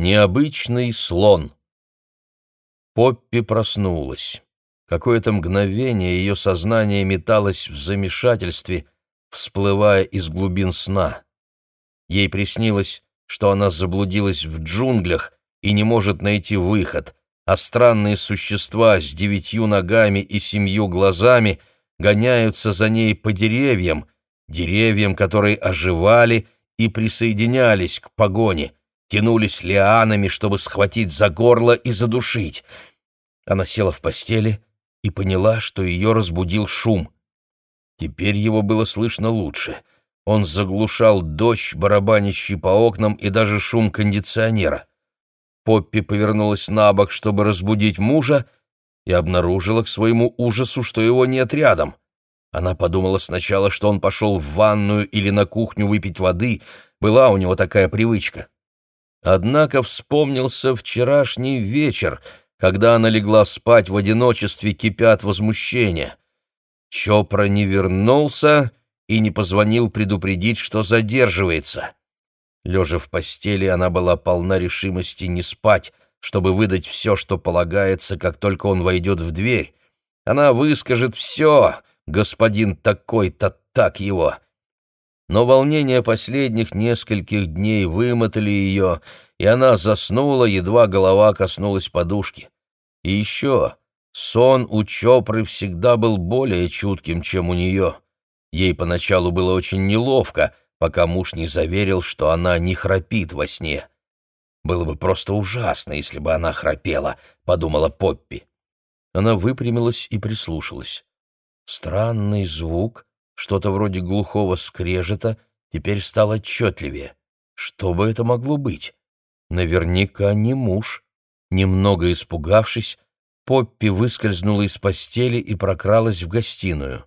Необычный слон. Поппи проснулась. Какое-то мгновение ее сознание металось в замешательстве, всплывая из глубин сна. Ей приснилось, что она заблудилась в джунглях и не может найти выход, а странные существа с девятью ногами и семью глазами гоняются за ней по деревьям, деревьям, которые оживали и присоединялись к погоне — тянулись лианами, чтобы схватить за горло и задушить. Она села в постели и поняла, что ее разбудил шум. Теперь его было слышно лучше. Он заглушал дождь, барабанящий по окнам, и даже шум кондиционера. Поппи повернулась на бок, чтобы разбудить мужа, и обнаружила к своему ужасу, что его нет рядом. Она подумала сначала, что он пошел в ванную или на кухню выпить воды, была у него такая привычка. Однако вспомнился вчерашний вечер, когда она легла спать в одиночестве, кипя от возмущения. Чопра не вернулся и не позвонил предупредить, что задерживается. Лежа в постели, она была полна решимости не спать, чтобы выдать все, что полагается, как только он войдет в дверь. Она выскажет все, господин такой-то так его но волнения последних нескольких дней вымотали ее, и она заснула, едва голова коснулась подушки. И еще, сон у Чопры всегда был более чутким, чем у нее. Ей поначалу было очень неловко, пока муж не заверил, что она не храпит во сне. «Было бы просто ужасно, если бы она храпела», — подумала Поппи. Она выпрямилась и прислушалась. Странный звук — что-то вроде глухого скрежета теперь стало отчетливее. Что бы это могло быть? Наверняка не муж. Немного испугавшись, Поппи выскользнула из постели и прокралась в гостиную.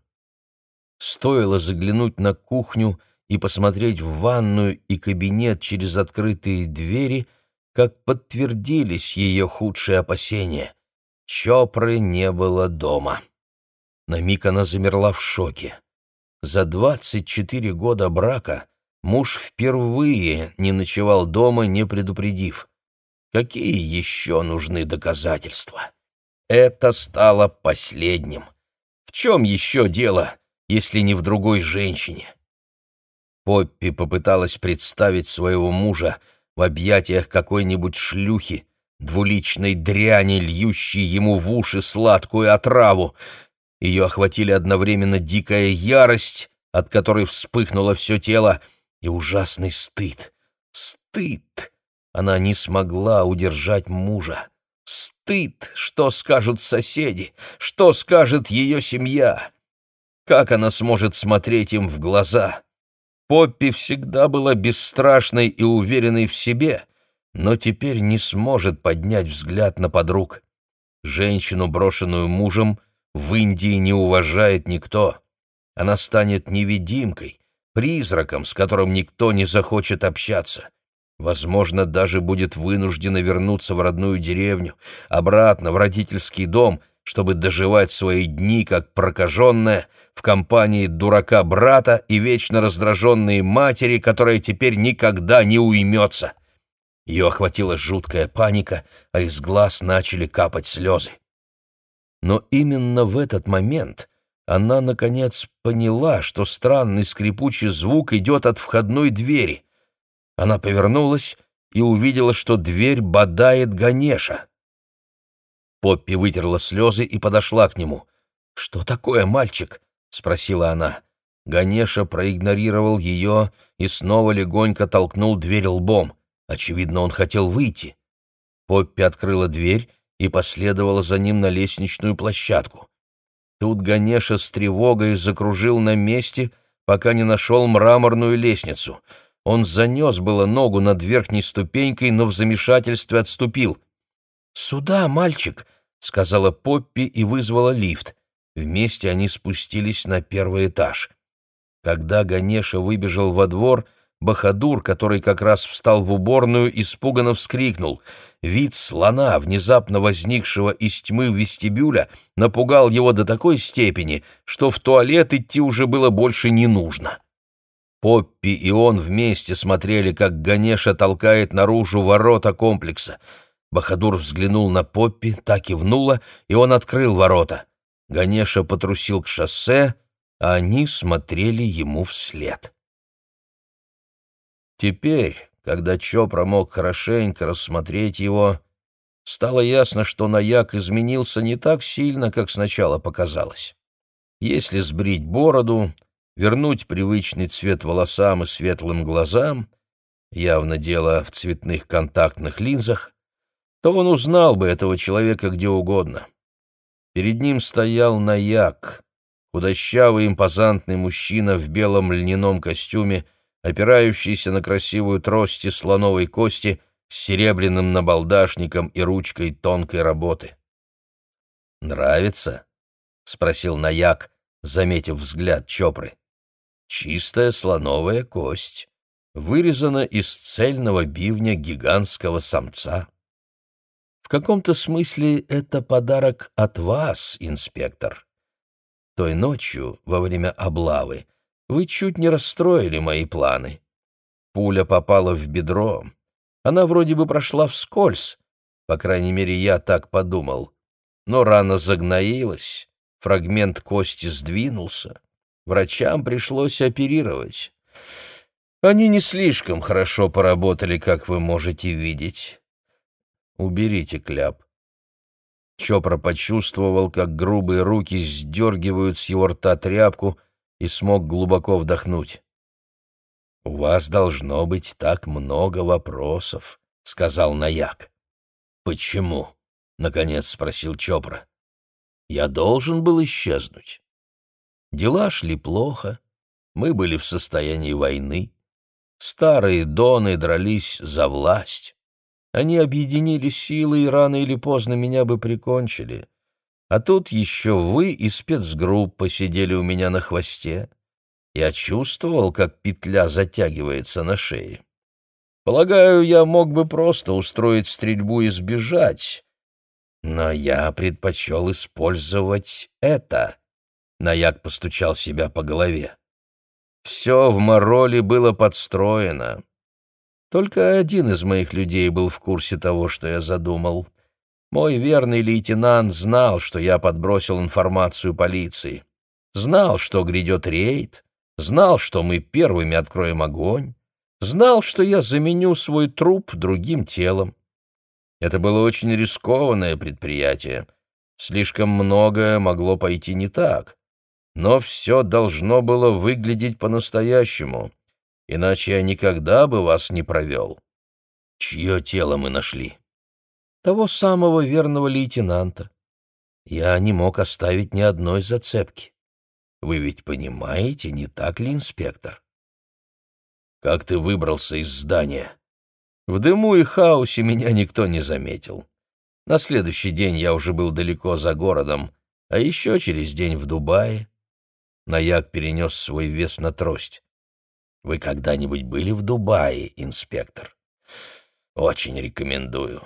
Стоило заглянуть на кухню и посмотреть в ванную и кабинет через открытые двери, как подтвердились ее худшие опасения. Чопры не было дома. На миг она замерла в шоке. За 24 года брака муж впервые не ночевал дома, не предупредив. Какие еще нужны доказательства? Это стало последним. В чем еще дело, если не в другой женщине? Поппи попыталась представить своего мужа в объятиях какой-нибудь шлюхи, двуличной дряни, льющей ему в уши сладкую отраву, ее охватили одновременно дикая ярость, от которой вспыхнуло все тело, и ужасный стыд. Стыд! Она не смогла удержать мужа. Стыд! Что скажут соседи? Что скажет ее семья? Как она сможет смотреть им в глаза? Поппи всегда была бесстрашной и уверенной в себе, но теперь не сможет поднять взгляд на подруг. Женщину, брошенную мужем, — в Индии не уважает никто. Она станет невидимкой, призраком, с которым никто не захочет общаться. Возможно, даже будет вынуждена вернуться в родную деревню, обратно в родительский дом, чтобы доживать свои дни как прокаженная в компании дурака брата и вечно раздраженной матери, которая теперь никогда не уймется. Ее охватила жуткая паника, а из глаз начали капать слезы. Но именно в этот момент она, наконец, поняла, что странный скрипучий звук идет от входной двери. Она повернулась и увидела, что дверь бодает Ганеша. Поппи вытерла слезы и подошла к нему. «Что такое, мальчик?» — спросила она. Ганеша проигнорировал ее и снова легонько толкнул дверь лбом. Очевидно, он хотел выйти. Поппи открыла дверь и последовала за ним на лестничную площадку. Тут Ганеша с тревогой закружил на месте, пока не нашел мраморную лестницу. Он занес было ногу над верхней ступенькой, но в замешательстве отступил. «Сюда, мальчик!» — сказала Поппи и вызвала лифт. Вместе они спустились на первый этаж. Когда Ганеша выбежал во двор — Бахадур, который как раз встал в уборную, испуганно вскрикнул. Вид слона, внезапно возникшего из тьмы вестибюля, напугал его до такой степени, что в туалет идти уже было больше не нужно. Поппи и он вместе смотрели, как Ганеша толкает наружу ворота комплекса. Бахадур взглянул на Поппи, так и внула, и он открыл ворота. Ганеша потрусил к шоссе, а они смотрели ему вслед. Теперь, когда Чопра мог хорошенько рассмотреть его, стало ясно, что Наяк изменился не так сильно, как сначала показалось. Если сбрить бороду, вернуть привычный цвет волосам и светлым глазам, явно дело в цветных контактных линзах, то он узнал бы этого человека где угодно. Перед ним стоял Наяк, худощавый импозантный мужчина в белом льняном костюме, опирающийся на красивую трость из слоновой кости с серебряным набалдашником и ручкой тонкой работы. «Нравится?» — спросил Наяк, заметив взгляд Чопры. «Чистая слоновая кость, вырезана из цельного бивня гигантского самца. В каком-то смысле это подарок от вас, инспектор. Той ночью, во время облавы, вы чуть не расстроили мои планы. Пуля попала в бедро. Она вроде бы прошла вскользь, по крайней мере, я так подумал. Но рана загноилась, фрагмент кости сдвинулся. Врачам пришлось оперировать. Они не слишком хорошо поработали, как вы можете видеть. Уберите кляп. Чопра почувствовал, как грубые руки сдергивают с его рта тряпку и смог глубоко вдохнуть. «У вас должно быть так много вопросов», — сказал Наяк. «Почему?» — наконец спросил Чопра. «Я должен был исчезнуть. Дела шли плохо, мы были в состоянии войны. Старые доны дрались за власть. Они объединили силы и рано или поздно меня бы прикончили. А тут еще вы и спецгруппа сидели у меня на хвосте. Я чувствовал, как петля затягивается на шее. Полагаю, я мог бы просто устроить стрельбу и сбежать. Но я предпочел использовать это. Наяк постучал себя по голове. Все в Мороле было подстроено. Только один из моих людей был в курсе того, что я задумал. Мой верный лейтенант знал, что я подбросил информацию полиции. Знал, что грядет рейд, знал, что мы первыми откроем огонь, знал, что я заменю свой труп другим телом. Это было очень рискованное предприятие. Слишком многое могло пойти не так. Но все должно было выглядеть по-настоящему — иначе я никогда бы вас не провел. Чье тело мы нашли? Того самого верного лейтенанта. Я не мог оставить ни одной зацепки. Вы ведь понимаете, не так ли, инспектор? Как ты выбрался из здания? В дыму и хаосе меня никто не заметил. На следующий день я уже был далеко за городом, а еще через день в Дубае. Наяк перенес свой вес на трость. Вы когда-нибудь были в Дубае, инспектор? Очень рекомендую.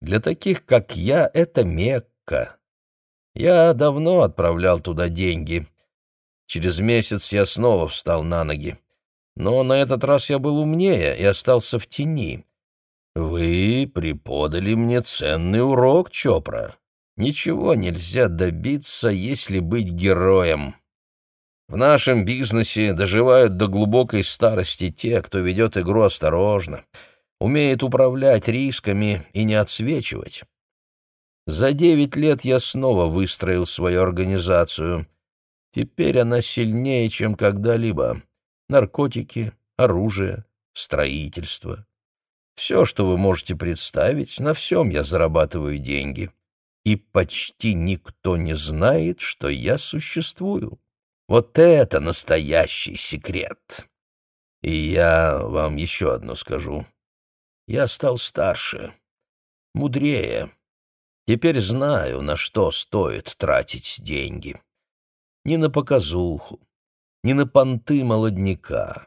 Для таких, как я, это Мекка. Я давно отправлял туда деньги. Через месяц я снова встал на ноги. Но на этот раз я был умнее и остался в тени. Вы преподали мне ценный урок, Чопра. Ничего нельзя добиться, если быть героем. В нашем бизнесе доживают до глубокой старости те, кто ведет игру осторожно, умеет управлять рисками и не отсвечивать. За девять лет я снова выстроил свою организацию. Теперь она сильнее, чем когда-либо. Наркотики, оружие, строительство. Все, что вы можете представить, на всем я зарабатываю деньги. И почти никто не знает, что я существую. Вот это настоящий секрет. И я вам еще одно скажу. Я стал старше, мудрее. Теперь знаю, на что стоит тратить деньги. Не на показуху, не на понты молодняка,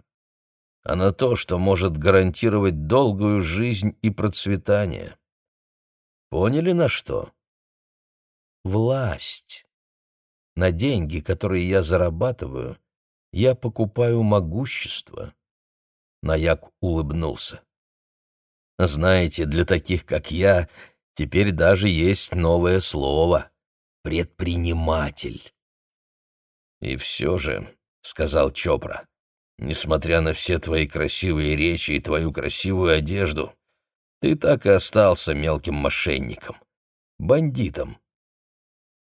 а на то, что может гарантировать долгую жизнь и процветание. Поняли на что? Власть на деньги, которые я зарабатываю, я покупаю могущество. Наяк улыбнулся. Знаете, для таких, как я, теперь даже есть новое слово — предприниматель. И все же, — сказал Чопра, — несмотря на все твои красивые речи и твою красивую одежду, ты так и остался мелким мошенником, бандитом.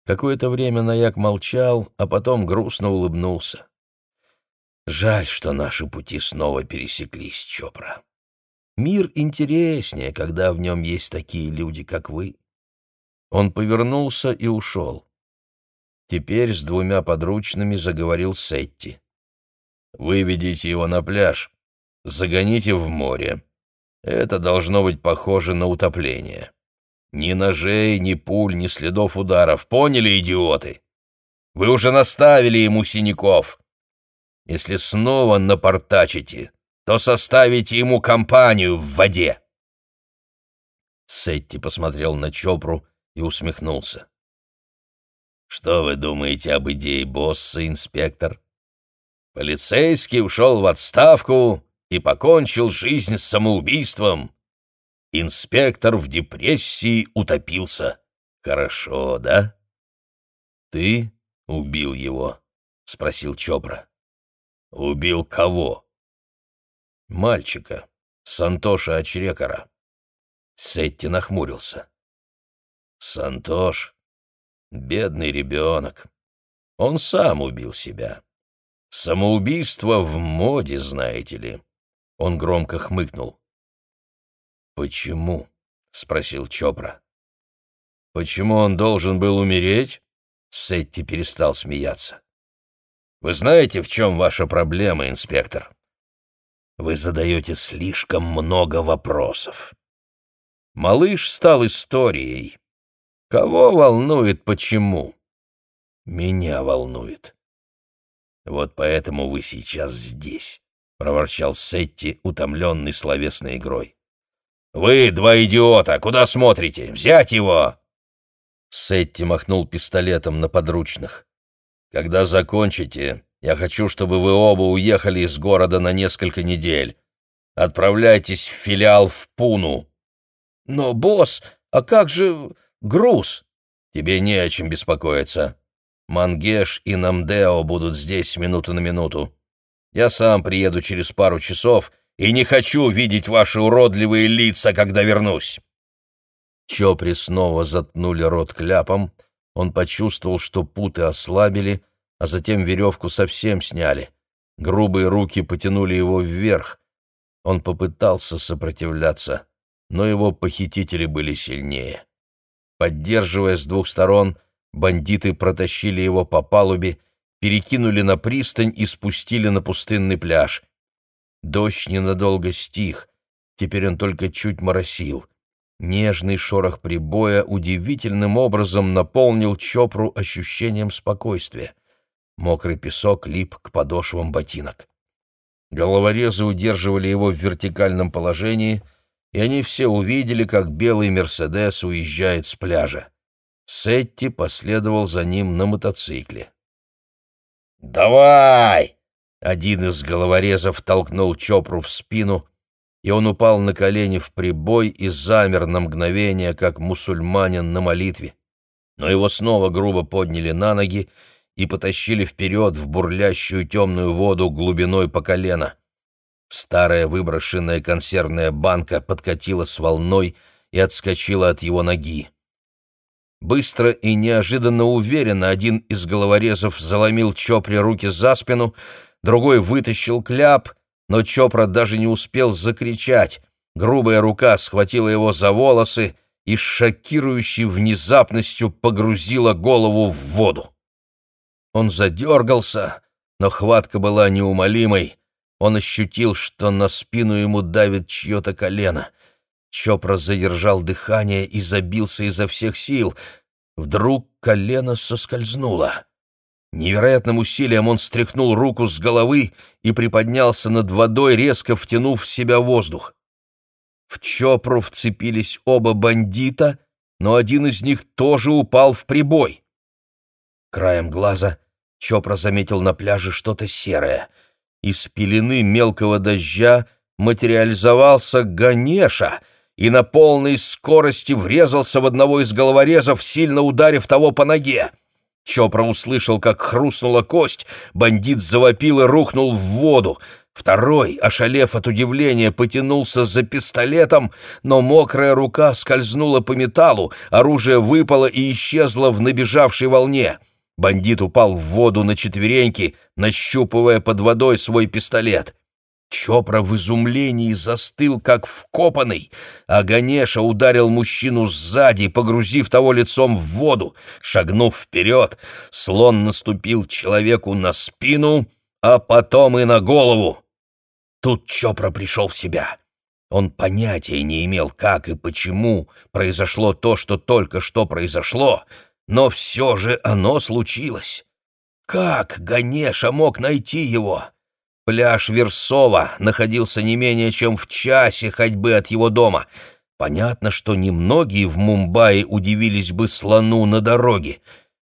Какое-то время Наяк молчал, а потом грустно улыбнулся. Жаль, что наши пути снова пересеклись, Чопра. Мир интереснее, когда в нем есть такие люди, как вы. Он повернулся и ушел. Теперь с двумя подручными заговорил Сетти. «Выведите его на пляж, загоните в море. Это должно быть похоже на утопление. Ни ножей, ни пуль, ни следов ударов. Поняли, идиоты? Вы уже наставили ему синяков. Если снова напортачите, то составите ему компанию в воде. Сетти посмотрел на Чопру и усмехнулся. «Что вы думаете об идее босса, инспектор? Полицейский ушел в отставку и покончил жизнь самоубийством. Инспектор в депрессии утопился. Хорошо, да?» «Ты убил его?» — спросил Чопра. «Убил кого?» «Мальчика, Сантоша Очрекара». Сетти нахмурился. «Сантош? Бедный ребенок. Он сам убил себя. Самоубийство в моде, знаете ли». Он громко хмыкнул. «Почему?» — спросил Чопра. «Почему он должен был умереть?» Сетти перестал смеяться. Вы знаете, в чем ваша проблема, инспектор? Вы задаете слишком много вопросов. Малыш стал историей. Кого волнует почему? Меня волнует. Вот поэтому вы сейчас здесь, — проворчал Сетти, утомленный словесной игрой. «Вы, два идиота, куда смотрите? Взять его!» Сетти махнул пистолетом на подручных. Когда закончите, я хочу, чтобы вы оба уехали из города на несколько недель. Отправляйтесь в филиал в Пуну. Но, босс, а как же груз? Тебе не о чем беспокоиться. Мангеш и Намдео будут здесь с минуты на минуту. Я сам приеду через пару часов и не хочу видеть ваши уродливые лица, когда вернусь. Чопри снова заткнули рот кляпом, он почувствовал, что путы ослабили, а затем веревку совсем сняли. Грубые руки потянули его вверх. Он попытался сопротивляться, но его похитители были сильнее. Поддерживая с двух сторон, бандиты протащили его по палубе, перекинули на пристань и спустили на пустынный пляж. Дождь ненадолго стих, теперь он только чуть моросил. Нежный шорох прибоя удивительным образом наполнил Чопру ощущением спокойствия. Мокрый песок лип к подошвам ботинок. Головорезы удерживали его в вертикальном положении, и они все увидели, как белый «Мерседес» уезжает с пляжа. Сетти последовал за ним на мотоцикле. «Давай!» — один из головорезов толкнул Чопру в спину — и он упал на колени в прибой и замер на мгновение, как мусульманин на молитве. Но его снова грубо подняли на ноги и потащили вперед в бурлящую темную воду глубиной по колено. Старая выброшенная консервная банка подкатила с волной и отскочила от его ноги. Быстро и неожиданно уверенно один из головорезов заломил Чопре руки за спину, другой вытащил кляп — но Чопра даже не успел закричать. Грубая рука схватила его за волосы и с шокирующей внезапностью погрузила голову в воду. Он задергался, но хватка была неумолимой. Он ощутил, что на спину ему давит чье-то колено. Чопра задержал дыхание и забился изо всех сил. Вдруг колено соскользнуло. Невероятным усилием он стряхнул руку с головы и приподнялся над водой, резко втянув в себя воздух. В чопру вцепились оба бандита, но один из них тоже упал в прибой. Краем глаза Чопра заметил на пляже что-то серое. Из пелены мелкого дождя материализовался Ганеша и на полной скорости врезался в одного из головорезов, сильно ударив того по ноге. Чопра услышал, как хрустнула кость, бандит завопил и рухнул в воду. Второй, ошалев от удивления, потянулся за пистолетом, но мокрая рука скользнула по металлу, оружие выпало и исчезло в набежавшей волне. Бандит упал в воду на четвереньки, нащупывая под водой свой пистолет. Чопра в изумлении застыл, как вкопанный, а Ганеша ударил мужчину сзади, погрузив того лицом в воду. Шагнув вперед, слон наступил человеку на спину, а потом и на голову. Тут Чопра пришел в себя. Он понятия не имел, как и почему произошло то, что только что произошло, но все же оно случилось. Как Ганеша мог найти его? Пляж Версова находился не менее чем в часе ходьбы от его дома. Понятно, что немногие в Мумбаи удивились бы слону на дороге.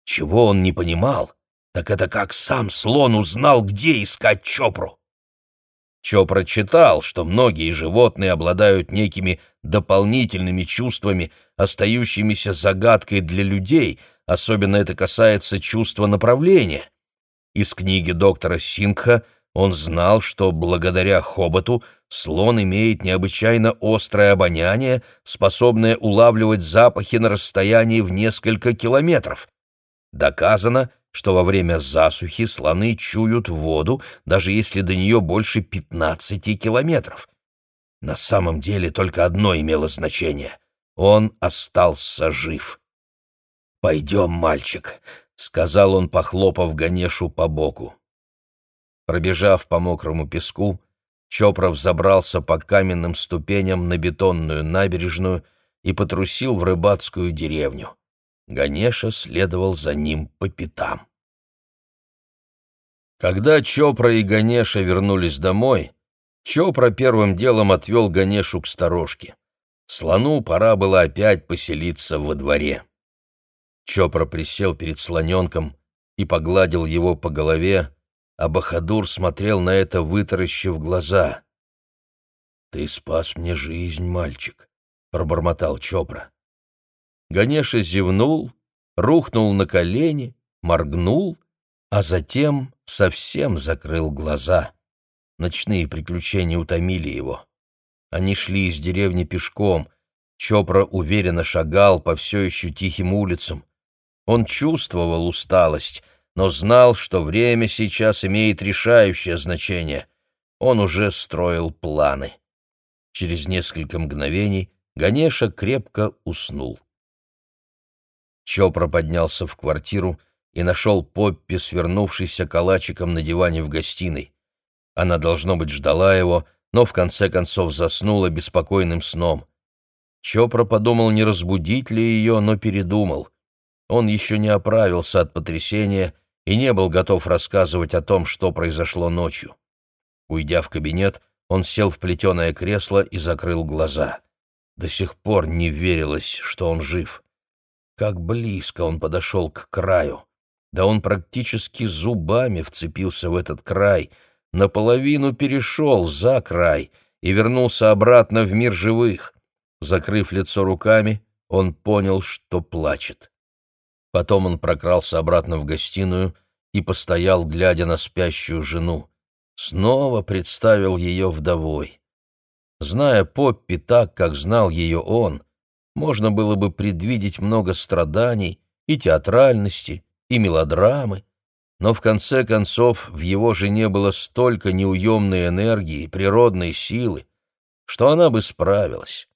Чего он не понимал, так это как сам слон узнал, где искать Чопру. Чопра читал, что многие животные обладают некими дополнительными чувствами, остающимися загадкой для людей, особенно это касается чувства направления. Из книги доктора Сингха – он знал, что благодаря хоботу слон имеет необычайно острое обоняние, способное улавливать запахи на расстоянии в несколько километров. Доказано, что во время засухи слоны чуют воду, даже если до нее больше 15 километров. На самом деле только одно имело значение — он остался жив. «Пойдем, мальчик», — сказал он, похлопав Ганешу по боку. Пробежав по мокрому песку, Чопров забрался по каменным ступеням на бетонную набережную и потрусил в рыбацкую деревню. Ганеша следовал за ним по пятам. Когда Чопра и Ганеша вернулись домой, Чопра первым делом отвел Ганешу к сторожке. Слону пора было опять поселиться во дворе. Чопра присел перед слоненком и погладил его по голове, а Бахадур смотрел на это, вытаращив глаза. «Ты спас мне жизнь, мальчик», — пробормотал Чопра. Ганеша зевнул, рухнул на колени, моргнул, а затем совсем закрыл глаза. Ночные приключения утомили его. Они шли из деревни пешком. Чопра уверенно шагал по все еще тихим улицам. Он чувствовал усталость — но знал, что время сейчас имеет решающее значение. Он уже строил планы. Через несколько мгновений Ганеша крепко уснул. Чопра поднялся в квартиру и нашел Поппи, свернувшийся калачиком на диване в гостиной. Она, должно быть, ждала его, но в конце концов заснула беспокойным сном. Чопра подумал, не разбудить ли ее, но передумал. Он еще не оправился от потрясения и не был готов рассказывать о том, что произошло ночью. Уйдя в кабинет, он сел в плетеное кресло и закрыл глаза. До сих пор не верилось, что он жив. Как близко он подошел к краю. Да он практически зубами вцепился в этот край, наполовину перешел за край и вернулся обратно в мир живых. Закрыв лицо руками, он понял, что плачет. Потом он прокрался обратно в гостиную и постоял, глядя на спящую жену. Снова представил ее вдовой. Зная Поппи так, как знал ее он, можно было бы предвидеть много страданий и театральности, и мелодрамы, но в конце концов в его жене было столько неуемной энергии, природной силы, что она бы справилась.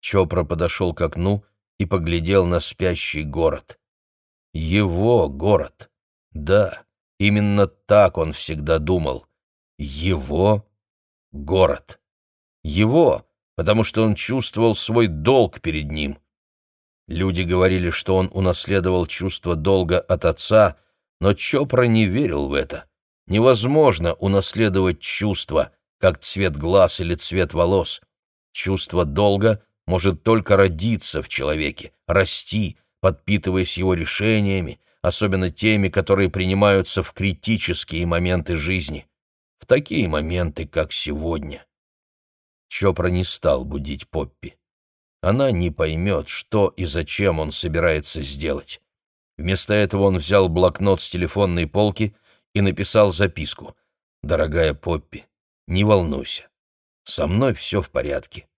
Чопра подошел к окну и поглядел на спящий город. Его город. Да, именно так он всегда думал. Его город. Его, потому что он чувствовал свой долг перед ним. Люди говорили, что он унаследовал чувство долга от отца, но Чопра не верил в это. Невозможно унаследовать чувство, как цвет глаз или цвет волос. Чувство долга может только родиться в человеке, расти, подпитываясь его решениями, особенно теми, которые принимаются в критические моменты жизни, в такие моменты, как сегодня. Чопра не стал будить Поппи. Она не поймет, что и зачем он собирается сделать. Вместо этого он взял блокнот с телефонной полки и написал записку. «Дорогая Поппи, не волнуйся. Со мной все в порядке.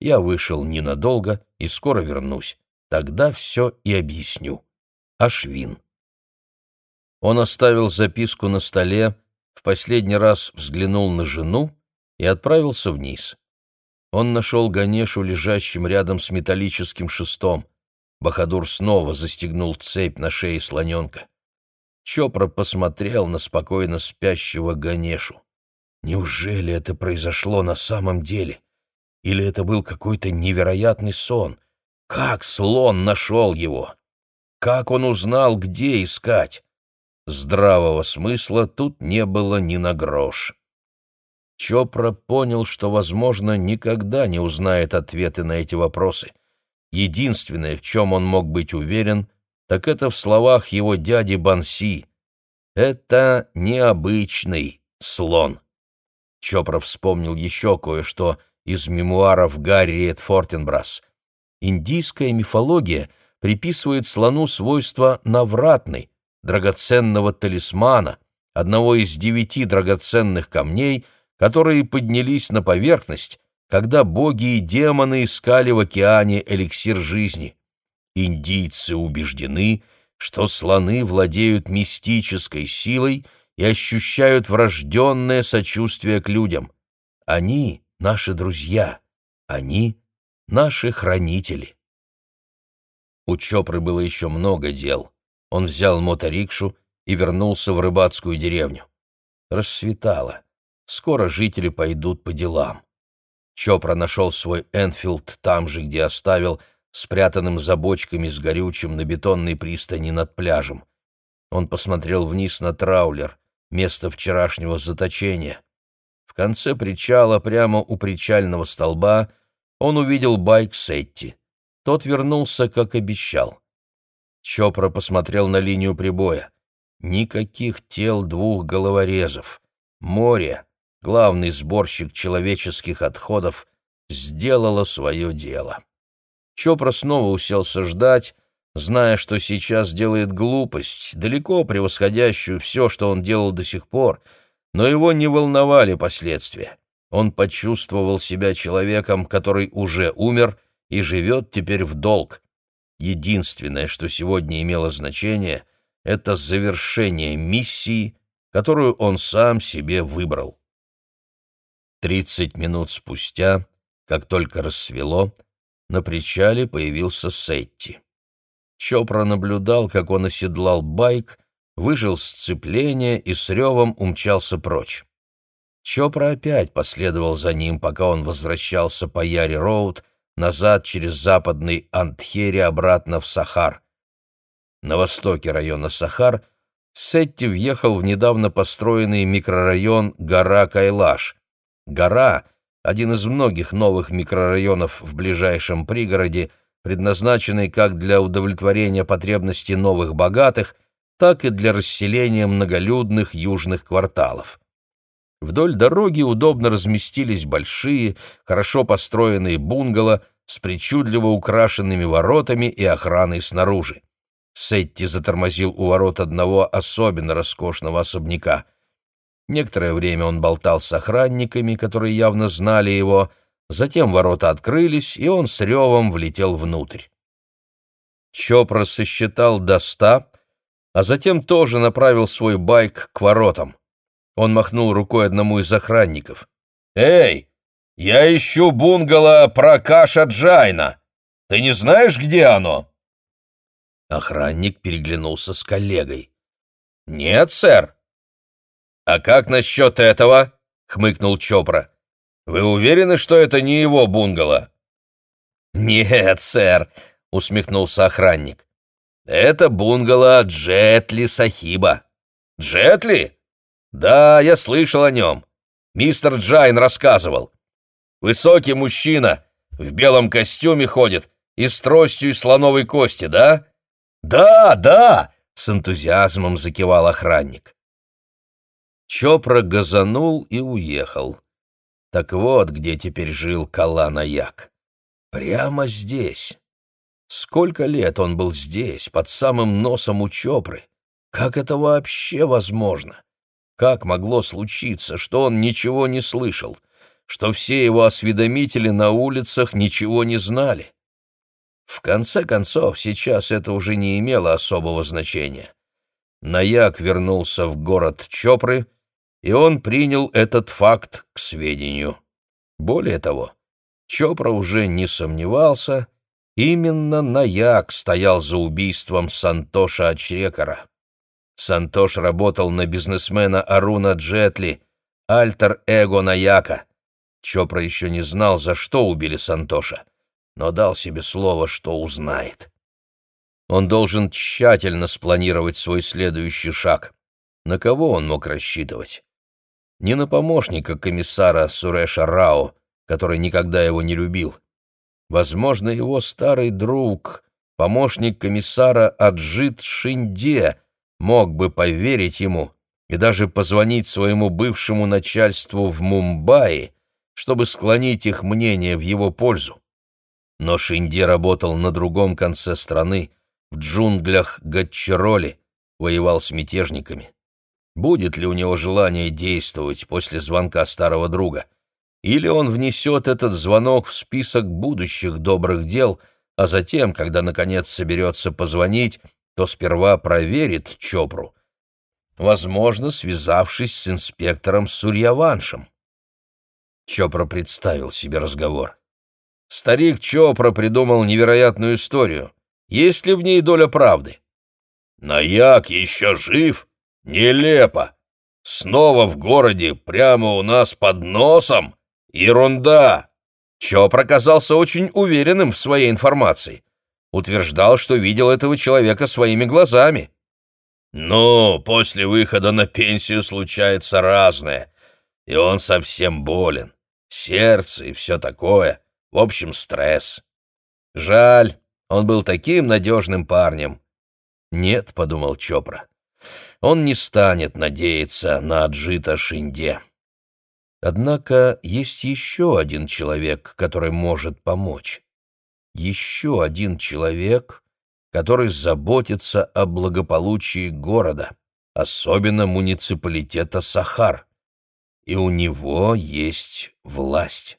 Я вышел ненадолго и скоро вернусь. Тогда все и объясню. Ашвин». Он оставил записку на столе, в последний раз взглянул на жену и отправился вниз. Он нашел Ганешу лежащим рядом с металлическим шестом. Бахадур снова застегнул цепь на шее слоненка. Чопра посмотрел на спокойно спящего Ганешу. Неужели это произошло на самом деле? Или это был какой-то невероятный сон? Как слон нашел его? Как он узнал, где искать? Здравого смысла тут не было ни на грош. Чопра понял, что, возможно, никогда не узнает ответы на эти вопросы. Единственное, в чем он мог быть уверен, так это в словах его дяди Банси. Это необычный слон. Чопра вспомнил еще кое-что из мемуаров Гарриет Фортенбрас. Индийская мифология приписывает слону свойства навратной, драгоценного талисмана, одного из девяти драгоценных камней, которые поднялись на поверхность, когда боги и демоны искали в океане эликсир жизни. Индийцы убеждены, что слоны владеют мистической силой и ощущают врожденное сочувствие к людям. Они — наши друзья, они — наши хранители. У Чопры было еще много дел. Он взял моторикшу и вернулся в рыбацкую деревню. Рассветало. Скоро жители пойдут по делам. Чопра нашел свой Энфилд там же, где оставил, спрятанным за бочками с горючим на бетонной пристани над пляжем. Он посмотрел вниз на траулер, место вчерашнего заточения. В конце причала, прямо у причального столба, он увидел байк Сетти. Тот вернулся, как обещал. Чопра посмотрел на линию прибоя. Никаких тел двух головорезов. Море, главный сборщик человеческих отходов, сделало свое дело. Чопра снова уселся ждать, зная, что сейчас делает глупость, далеко превосходящую все, что он делал до сих пор, но его не волновали последствия. Он почувствовал себя человеком, который уже умер и живет теперь в долг. Единственное, что сегодня имело значение, это завершение миссии, которую он сам себе выбрал. Тридцать минут спустя, как только рассвело, на причале появился Сетти. Чопра наблюдал, как он оседлал байк, выжил сцепление и с ревом умчался прочь. Чопра опять последовал за ним, пока он возвращался по Яре-Роуд, назад через западный Антхери обратно в Сахар. На востоке района Сахар Сетти въехал в недавно построенный микрорайон Гора Кайлаш. Гора — один из многих новых микрорайонов в ближайшем пригороде, предназначенный как для удовлетворения потребностей новых богатых, так и для расселения многолюдных южных кварталов. Вдоль дороги удобно разместились большие, хорошо построенные бунгало с причудливо украшенными воротами и охраной снаружи. Сетти затормозил у ворот одного особенно роскошного особняка. Некоторое время он болтал с охранниками, которые явно знали его, затем ворота открылись, и он с ревом влетел внутрь. Чопра сосчитал до ста, а затем тоже направил свой байк к воротам. Он махнул рукой одному из охранников. «Эй, я ищу бунгало Пракаша Джайна. Ты не знаешь, где оно?» Охранник переглянулся с коллегой. «Нет, сэр». «А как насчет этого?» — хмыкнул Чопра. «Вы уверены, что это не его бунгало?» «Нет, сэр», — усмехнулся охранник. «Это бунгало Джетли Сахиба». «Джетли?» «Да, я слышал о нем. Мистер Джайн рассказывал. Высокий мужчина, в белом костюме ходит и с тростью из слоновой кости, да?» «Да, да!» — с энтузиазмом закивал охранник. Чопра газанул и уехал. Так вот, где теперь жил Каланаяк. Прямо здесь. Сколько лет он был здесь, под самым носом у Чопры? Как это вообще возможно? Как могло случиться, что он ничего не слышал, что все его осведомители на улицах ничего не знали? В конце концов, сейчас это уже не имело особого значения. Наяк вернулся в город Чопры, и он принял этот факт к сведению. Более того, Чопра уже не сомневался, именно Наяк стоял за убийством Сантоша Ачрекара. Сантош работал на бизнесмена Аруна Джетли, альтер-эго Наяка. Чопра еще не знал, за что убили Сантоша — но дал себе слово, что узнает. Он должен тщательно спланировать свой следующий шаг. На кого он мог рассчитывать? Не на помощника комиссара Суреша Рао, который никогда его не любил. Возможно, его старый друг, помощник комиссара Аджит Шинде, мог бы поверить ему и даже позвонить своему бывшему начальству в Мумбаи, чтобы склонить их мнение в его пользу. Но Шинди работал на другом конце страны, в джунглях Гатчероли, воевал с мятежниками. Будет ли у него желание действовать после звонка старого друга? Или он внесет этот звонок в список будущих добрых дел, а затем, когда, наконец, соберется позвонить, то сперва проверит Чопру, возможно, связавшись с инспектором Сурьяваншем. Чопра представил себе разговор. Старик Чопра придумал невероятную историю. Есть ли в ней доля правды? Наяк еще жив? Нелепо. Снова в городе, прямо у нас под носом? Ерунда. Чопра казался очень уверенным в своей информации. Утверждал, что видел этого человека своими глазами. «Ну, после выхода на пенсию случается разное, и он совсем болен. Сердце и все такое. В общем, стресс. Жаль, он был таким надежным парнем. Нет, — подумал Чопра, — он не станет надеяться на Аджита Шинде. Однако есть еще один человек, который может помочь. Еще один человек, который заботится о благополучии города, особенно муниципалитета Сахар. И у него есть власть.